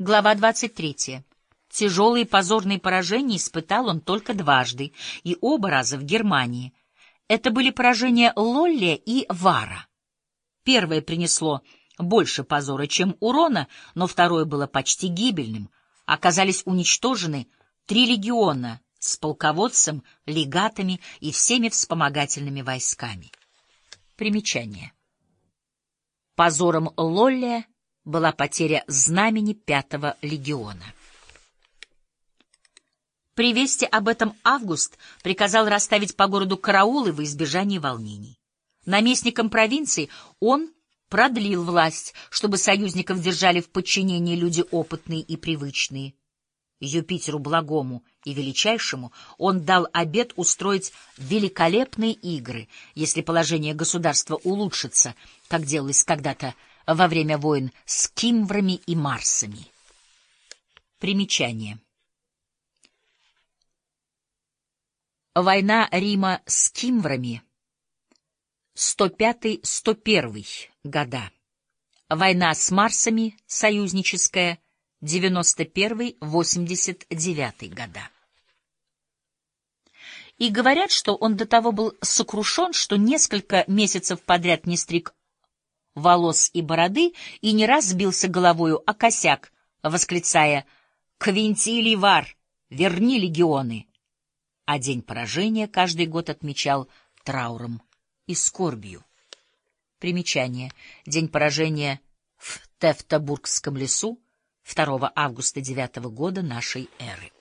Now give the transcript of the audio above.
Глава 23. Тяжелые позорные поражения испытал он только дважды, и оба раза в Германии. Это были поражения Лолле и Вара. Первое принесло больше позора, чем урона, но второе было почти гибельным. Оказались уничтожены три легиона с полководцем, легатами и всеми вспомогательными войсками. Примечание. Позором Лолле была потеря знамени Пятого легиона. При вести об этом Август приказал расставить по городу караулы в избежании волнений. Наместником провинции он продлил власть, чтобы союзников держали в подчинении люди опытные и привычные. Юпитеру Благому и Величайшему он дал обет устроить великолепные игры, если положение государства улучшится, как делалось когда-то во время войн с Кимврами и Марсами. Примечание. Война Рима с Кимврами 105-101 года. Война с Марсами союзническая 91-89 года. И говорят, что он до того был сокрушен, что несколько месяцев подряд не стриг волос и бороды и не раз сбился головою о косяк, восклицая «Квинтилий вар! Верни легионы!» А день поражения каждый год отмечал трауром и скорбью. Примечание. День поражения в Тевтобургском лесу 2 августа 9 года нашей эры.